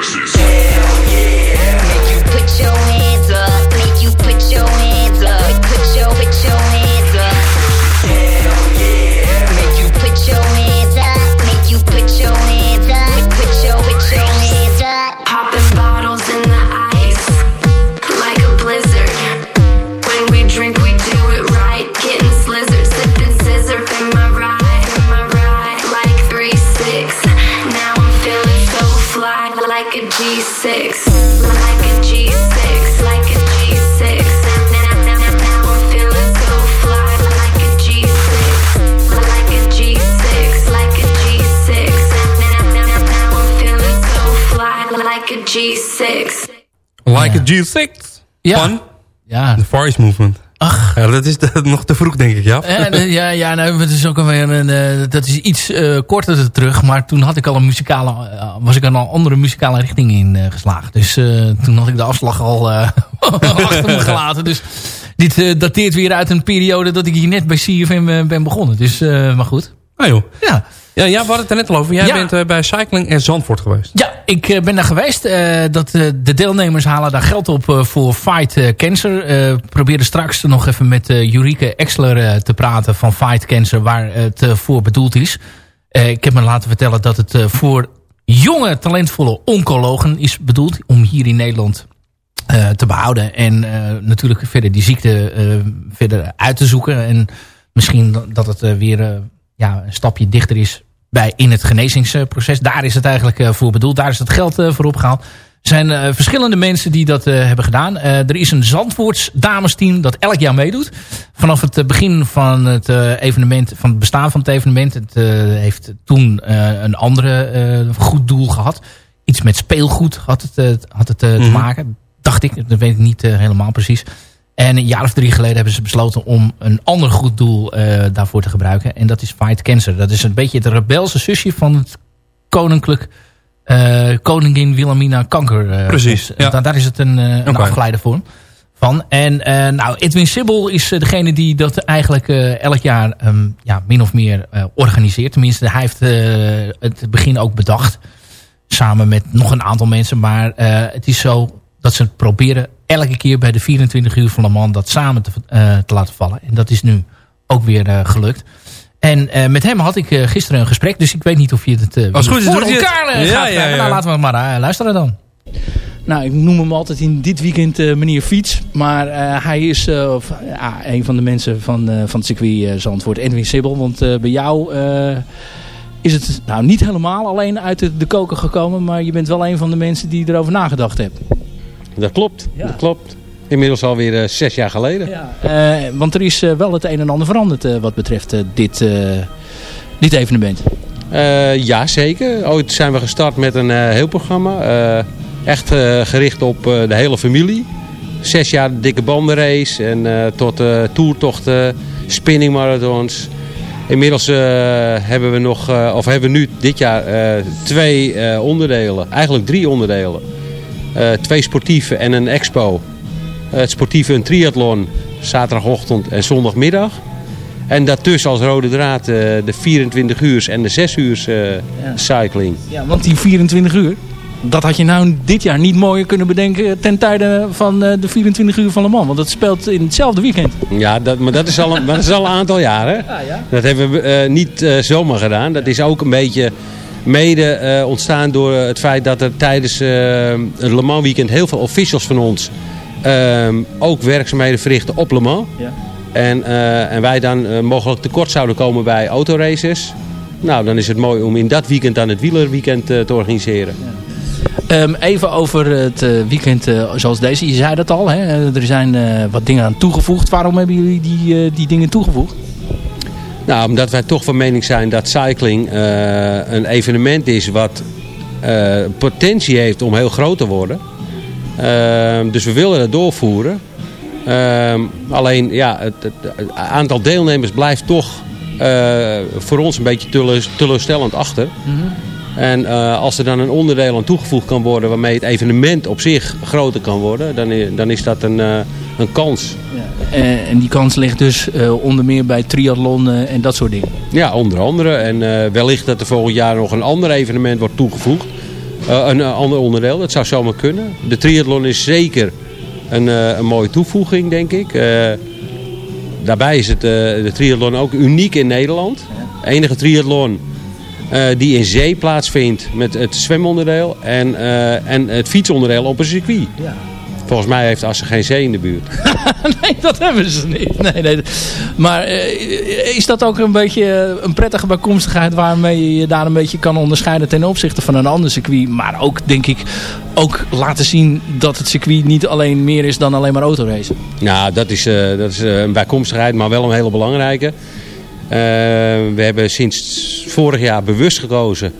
Like a G6 van ja. The East Movement. Ach. Ja, dat is de- nog te vroeg, denk ik, ja. Ja, de- ja, ja nou, het is ook alweer een, eh, dat is iets eh, korter terug. Maar toen had ik al een muzikale, eh, was ik al een andere muzikale richting in eh, geslagen. Dus eh, toen had ik de afslag al eh, achter me gelaten. Dus dit eh, dateert weer uit een periode dat ik hier net bij CFM eh, ben begonnen. Dus, eh, maar goed. Ah joh. Ja. Ja, jij had het er net al over. Jij Ja. bent eh, bij Cycling en Zandvoort geweest. Ja, ik eh, ben daar geweest. Eh, dat, de deelnemers halen daar geld op voor Fight Cancer. Probeerde straks nog even met Jurike Exler te praten van Fight Cancer... waar het voor bedoeld is. Ik heb me laten vertellen dat het voor jonge, talentvolle oncologen is bedoeld... om hier in Nederland te behouden. En natuurlijk verder die ziekte verder uit te zoeken. En misschien dat- het weer ja, een stapje dichter is bij in het genezingsproces. Daar is het eigenlijk eh, voor bedoeld. Daar is het geld eh, voor opgehaald. Er zijn eh, verschillende mensen die dat hebben gedaan. Er is een Zandvoorts damesteam dat elk jaar meedoet. Vanaf het begin van het evenement, van het bestaan van het evenement. Het heeft toen een andere goed doel gehad. Iets met speelgoed had het, had het te Mhm. maken. Dacht ik, dat weet ik niet helemaal precies. En een jaar of drie geleden hebben ze besloten om een ander goed doel eh, daarvoor te gebruiken. En dat is Fight Cancer. Dat is een beetje het rebelse zusje van het koninklijk eh, koningin Wilhelmina kanker. eh, Precies, fonds. ja. Da- daar is het een, een afgeleide vorm van. En nou, Edwin Sibbel is degene die dat eigenlijk elk jaar ehm, ja, min of meer organiseert. Tenminste, hij heeft het begin ook bedacht. Samen met nog een aantal mensen. Maar het is zo dat ze het proberen elke keer bij de 24 uur van Le Mans dat samen te, eh, te laten vallen. En dat is nu ook weer eh, gelukt. En eh, met hem had ik eh, gisteren een gesprek. Dus ik weet niet of je het eh, Als het goed is, voor het. elkaar Ja, gaat ja, krijgen. ja. Nou, laten we maar luisteren dan. Nou, ik noem hem altijd in dit weekend eh, meneer Fiets. Maar eh, hij is eh, of, ja, een van de mensen van, eh, van het circuit eh, Zandvoort, Edwin Sibbel. Want eh, bij jou eh, is het nou niet helemaal alleen uit de, de koker gekomen. Maar je bent wel een van de mensen die erover nagedacht heeft. Dat klopt, dat klopt. Inmiddels alweer eh, zes jaar geleden. Eh, want er is eh, wel het een en ander veranderd wat betreft dit, dit evenement. Ja, zeker. Ooit zijn we gestart met een heel programma. echt gericht op de hele familie. Zes jaar dikke bandenrace en tot toertochten, spinningmarathons. Inmiddels eh, hebben we nog, of hebben we nu dit jaar twee onderdelen. Eigenlijk drie onderdelen. Eh, twee sportieve en een expo. Eh, het sportieve een triathlon, zaterdagochtend en zondagmiddag. En daartussen als rode draad eh, de 24 uur en de 6 uur cycling. Ja, want die 24 uur, dat had je nou dit jaar niet mooier kunnen bedenken ten tijde van de 24 uur van Le Mans. Want dat speelt in hetzelfde weekend. Ja, dat, maar dat is, al een, maar dat is al een aantal jaar. Hè? Dat hebben we niet zomaar gedaan. Dat is ook een beetje mede eh, ontstaan door het feit dat er tijdens eh, het Le Mans weekend heel veel officials van ons ook werkzaamheden verrichten op Le Mans. Ja. En, eh, en wij dan eh, mogelijk tekort zouden komen bij autoraces. Nou, dan is het mooi om in dat weekend dan het wielerweekend eh, te organiseren. Ehm, even over het eh, weekend eh, zoals deze. Je zei dat al, hè? Eh, er zijn eh, wat dingen aan toegevoegd. Waarom hebben jullie die, eh, die dingen toegevoegd? Nou, omdat wij toch van mening zijn dat cycling eh, een evenement is wat eh, potentie heeft om heel groot te worden. Ehm, dus we willen het doorvoeren. Ehm, alleen ja, het, het- aantal deelnemers blijft toch eh, voor ons een beetje teleur- teleurstellend achter. En eh, als er dan een onderdeel aan toegevoegd kan worden waarmee het evenement op zich groter kan worden, dan, dan is dat een, eh, een kans. Eh, en die kans ligt dus onder meer bij triathlon en dat soort dingen. Ja, onder andere. En wellicht dat er volgend jaar nog een ander evenement wordt toegevoegd. Een ander onderdeel, dat zou zomaar kunnen. De triathlon is zeker een, een mooie toevoeging, denk ik. Daarbij is het, de triathlon ook uniek in Nederland. Enige triathlon die in zee plaatsvindt met het zwemonderdeel en, eh, en het fietsonderdeel op een circuit. Ja. Volgens mij heeft Assen geen zee in de buurt. nee, dat hebben ze niet. Nee, nee. Maar eh, is dat ook een beetje een prettige bijkomstigheid waarmee je je daar een beetje kan onderscheiden ten opzichte van een ander circuit. Maar ook, denk ik, ook laten zien dat het circuit niet alleen meer is dan alleen maar autoracen. Nou, dat is, eh, dat is eh, een bijkomstigheid, maar wel een hele belangrijke. Eh, we hebben sinds vorig jaar bewust gekozen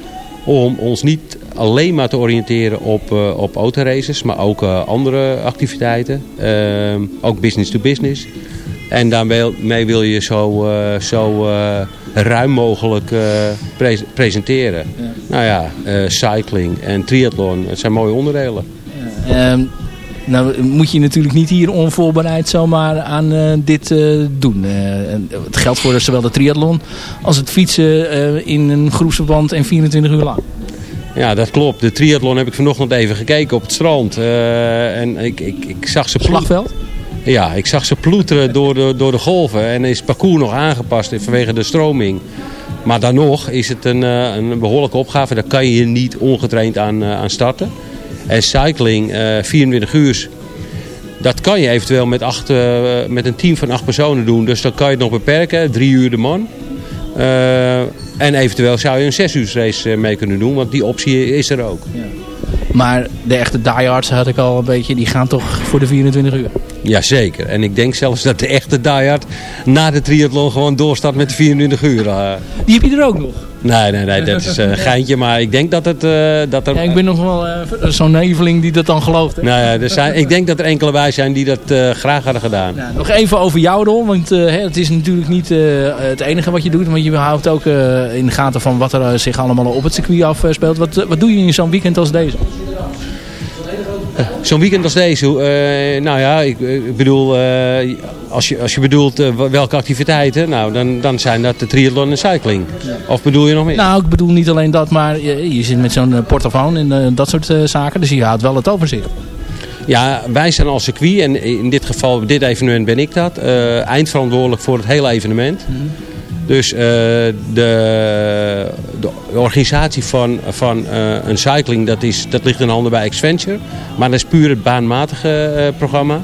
om ons niet alleen maar te oriënteren op, eh, op autoraces, maar ook eh, andere activiteiten. Ook business to business. En daarmee wil je zo, zo ruim mogelijk pre- presenteren. Nou ja, cycling en triathlon, het zijn mooie onderdelen. Ehm, nou moet je natuurlijk niet hier onvoorbereid zomaar aan eh, dit eh, doen. Eh, het geldt voor zowel de triathlon als het fietsen in een groepsverband en 24 uur lang. Ja, dat klopt. De triathlon heb ik vanochtend even gekeken op het strand. En ik, ik, ik zag ze... Slagveld? Ja, ik zag ze ploeteren door de, door de golven. En is het parcours nog aangepast vanwege de stroming. Maar dan nog is het een, een behoorlijke opgave. Daar kan je niet ongetraind aan, aan starten. En cycling, eh 24 uur, dat kan je eventueel met, acht, eh, met een team van acht personen doen. Dus dan kan je het nog beperken, drie uur de man. Eh, en eventueel zou je een zes uur race eh, mee kunnen doen, want die optie is er ook. Maar de echte diehards had ik al een beetje, die gaan toch voor de 24 uur. Jazeker. En ik denk zelfs dat de echte diehard na de triathlon gewoon doorstart met de 24 uur. eh. Die heb je er ook nog. Nee, nee, nee, dat is een geintje. Maar ik denk dat het... eh, dat er, Ja, ik ben nog wel eh, zo'n neveling die dat dan gelooft. hè. nou ja, er zijn, ik denk dat er enkele bij zijn die dat eh, graag hadden gedaan. Nou, nog even over jou dan, want eh, het is natuurlijk niet eh, het enige wat je doet. Want je houdt ook eh, in de gaten van wat er eh, zich allemaal op het circuit afspeelt. Wat, eh, wat doe je in zo'n weekend als deze? Zo'n weekend als deze, eh, nou ja, ik, ik bedoel, eh, als, je, als je bedoelt eh, welke activiteiten, nou, dan, dan zijn dat de triathlon en cycling. Of bedoel je nog meer? Nou, ik bedoel niet alleen dat, maar je, je zit met zo'n portofoon en dat soort zaken. Dus je houdt wel het overzicht. Ja, wij zijn als circuit en in dit geval, dit evenement ben ik dat, eindverantwoordelijk voor het hele evenement. Dus eh, de, de organisatie van, van eh, een cycling, dat, is, dat ligt in handen bij Xventure. Maar dat is puur het baanmatige eh, programma.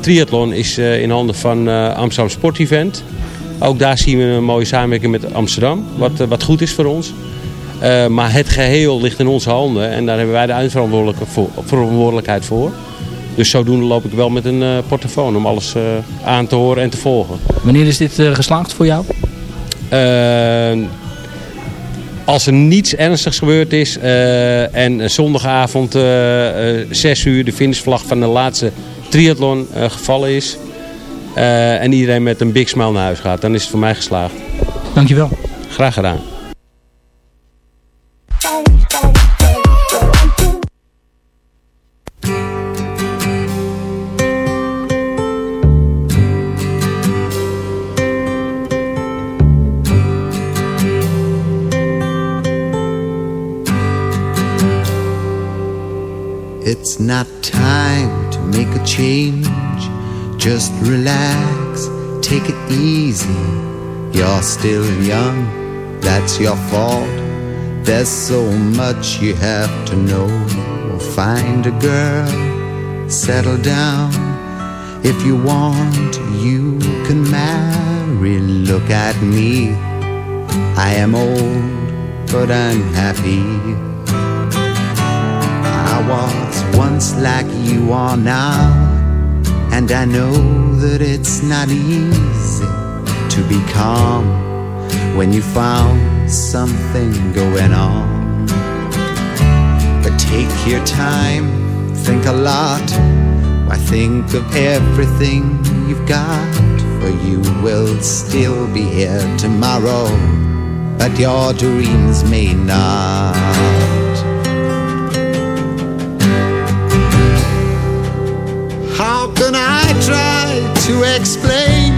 Triathlon is in handen van Amsterdam Sport Event. Ook daar zien we een mooie samenwerking met Amsterdam, wat, wat goed is voor ons. Maar het geheel ligt in onze handen en daar hebben wij de eindverantwoordelijke voor- verantwoordelijkheid voor. Dus zodoende loop ik wel met een eh portofoon om alles eh, aan te horen en te volgen. Wanneer is dit eh, geslaagd voor jou? Eh, als er niets ernstigs gebeurd is en zondagavond eh, eh, 6 uur de finishvlag van de laatste triathlon gevallen is en iedereen met een big smile naar huis gaat, dan is het voor mij geslaagd. Dankjewel. Graag gedaan. You're still young, that's your fault. There's so much you have to know. Find a girl, settle down. If you want, you can marry. Look at me. I am old, but I'm happy. I was once like you are now, and I know that it's not easy to be calm when you found something going on. But take your time, think a lot. Why think of everything you've got? For you will still be here tomorrow, but your dreams may not. How can I try to explain.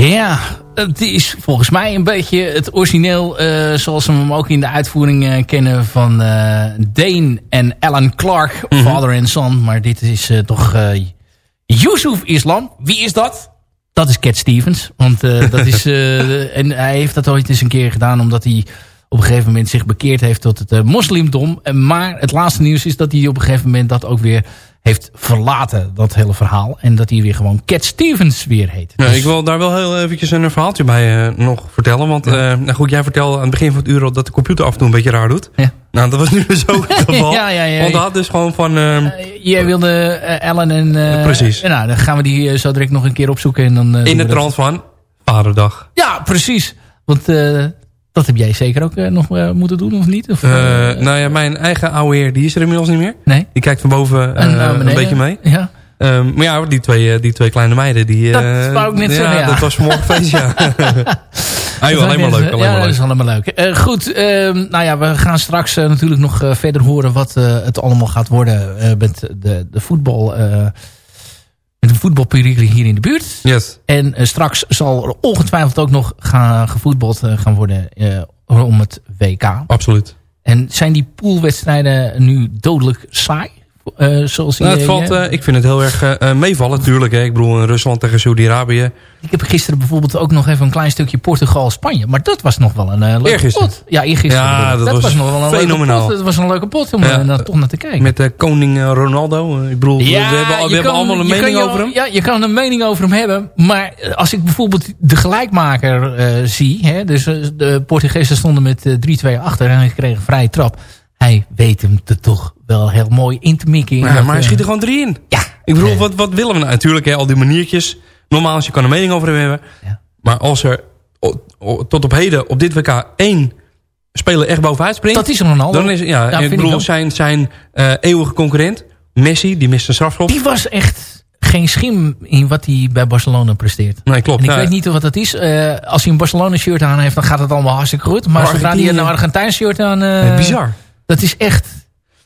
Ja, het is volgens mij een beetje het origineel eh, zoals we hem ook in de uitvoering eh, kennen van eh, Dane en Alan Clark, Father and Son. Maar dit is toch Yusuf Islam. Wie is dat? Dat is Cat Stevens. Want dat is, en hij heeft dat ooit eens een keer gedaan omdat hij op een gegeven moment zich bekeerd heeft tot het moslimdom. En Maar het laatste nieuws is dat hij op een gegeven moment dat ook weer heeft verlaten, dat hele verhaal. En dat hij weer gewoon Cat Stevens weer heet. Ja, ik wil daar wel heel eventjes een verhaaltje bij eh, nog vertellen. Want eh, nou goed, jij vertelde aan het begin van het uur al dat de computer af en toe een beetje raar doet. Ja. Nou, dat was nu dus ook het geval. Ja, ja, ja. Want hij had dus gewoon van... ehm, Jij wilde eh, Ellen en... eh, Precies. Nou, dan gaan we die eh, zo direct nog een keer opzoeken. En dan, eh, in de dat. trant van Vaderdag. Ja, precies. Want eh, dat heb jij zeker ook eh, nog eh, moeten doen, of niet? Of, Eh, nou ja, mijn eigen oude heer, die is er inmiddels niet meer. Nee. Die kijkt van boven En een beetje mee. Ja. Ehm, maar ja, die twee, die twee kleine meiden, die... Dat wou ik net ja, zeggen, ja. dat was vanmorgen feest, ja. ah, joh, alleen maar leuk, alleen ja, maar dat leuk. is allemaal leuk. Goed, ehm, nou ja, we gaan straks natuurlijk nog verder horen wat het allemaal gaat worden met de, de voetbal. De voetbalperiode hier in de buurt. Yes. En eh, straks zal er ongetwijfeld ook nog gaan, gevoetbald eh, gaan worden eh, om het WK. Absoluut. En zijn die poolwedstrijden nu dodelijk saai? Eh, zoals Nou, het valt, eh, ik vind het heel erg eh, meevallen, natuurlijk. Hè. Ik bedoel, in Rusland tegen Saudi-Arabië. Ik heb gisteren bijvoorbeeld ook nog even een klein stukje Portugal-Spanje. Maar dat was nog wel een leuke Eergisteren. pot. Ja, eergisteren. Ja, dat dat was was nog wel een leuke fenomenaal. pot. Dat was een leuke pot om Ja. toch naar te kijken. Met koning Ronaldo. Ik bedoel, we hebben, we hebben kan- allemaal een mening over hem. Ja, je kan een mening over hem hebben. Maar als ik bijvoorbeeld de gelijkmaker zie. Hè, dus de Portugezen stonden met eh, 3-2 achter. En een vrije trap. Hij weet hem er toch wel heel mooi in te mikken. Ja, maar hij eh, schiet er gewoon drie in. Ja. Ik bedoel, wat, wat willen we nou? Natuurlijk, hè, al die maniertjes. Normaal als je kan een mening over hem hebben. Maar als er o- o- tot op heden op dit WK één speler echt bovenuit springt. Dat is Ronaldo. Dan is, ja, Ja, ik zijn, zijn eh, eeuwige concurrent, Messi, die mist een strafschop. Die was echt geen schim in wat hij bij Barcelona presteert. Nee, klopt. En ik Ja. weet niet wat dat is. Eh, als hij een Barcelona shirt aan heeft, dan gaat het allemaal hartstikke goed. Maar zodra hij een Argentijn shirt aan... eh, Ja, bizar. Dat is echt...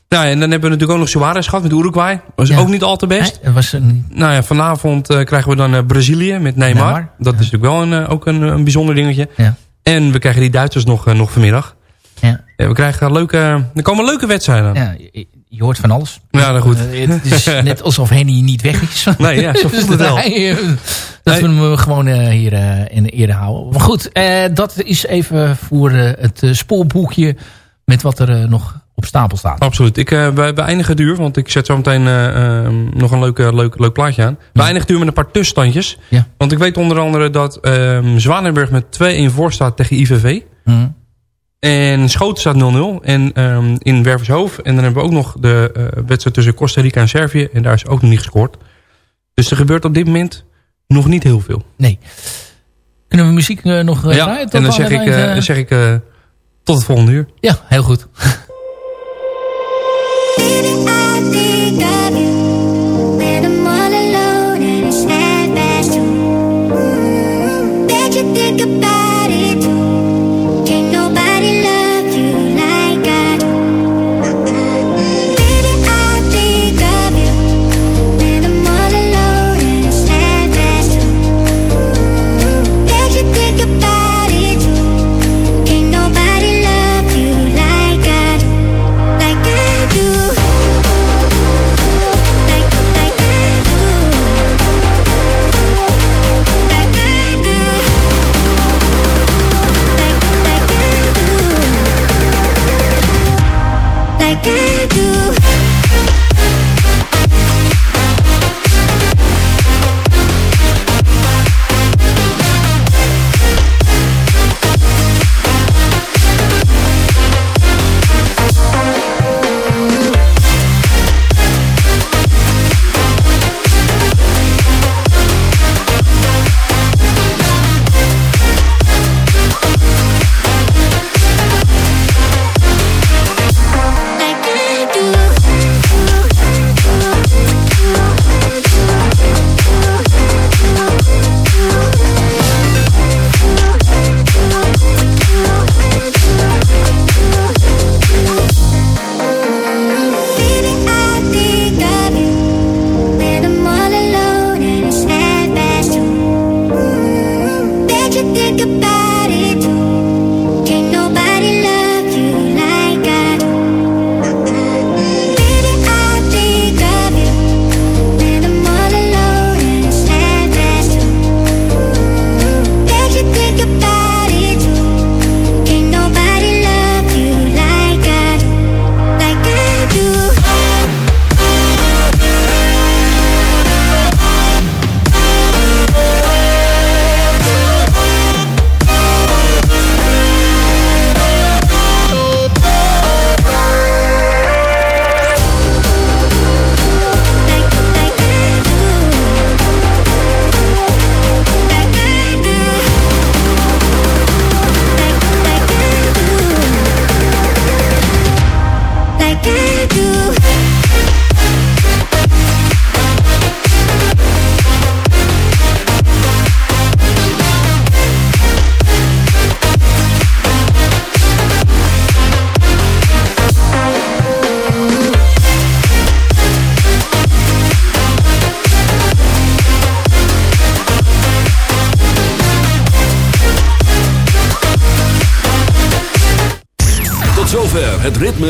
Nou, en dan hebben we natuurlijk ook nog Suarez gehad met Uruguay. Was Ja. ook niet al te best. Het was een, Nou ja, vanavond eh, krijgen we dan eh, Brazilië met Neymar. Neymar, Dat is natuurlijk wel een, eh, ook een, een bijzonder dingetje. Ja. En we krijgen die Duitsers nog, nog vanmiddag. Ja. we krijgen leuke, er komen leuke wedstrijden. ja, je hoort van alles. Ja, nou goed. Het is net alsof Henny niet weg is. Nee, ja, zo voelt het wel. Nee, dat we hem gewoon hier eh, in de ere houden. Maar goed, dat is even voor het spoorboekje met wat er nog op stapel staat. Absoluut. Ik, eh, we, we eindigen het uur, want ik zet zo meteen eh, ehm, nog een leuk, eh, leuk, leuk plaatje aan. We eindigen het uur met een paar tussenstandjes. Ja. Want ik weet onder andere dat ehm Zwanenburg met 2-1 voor staat tegen IVV. Mhm. En Schoten staat 0-0 en, ehm, in Wervershoofd. En dan hebben we ook nog de eh, wedstrijd tussen Costa Rica en Servië. En daar is ook nog niet gescoord. Dus er gebeurt op dit moment nog niet heel veel. Nee. Kunnen we muziek eh, nog uh, ja, draaien? en dan zeg ik, eh, eh? zeg ik eh, tot het volgende uur. Ja, heel goed. Baby, I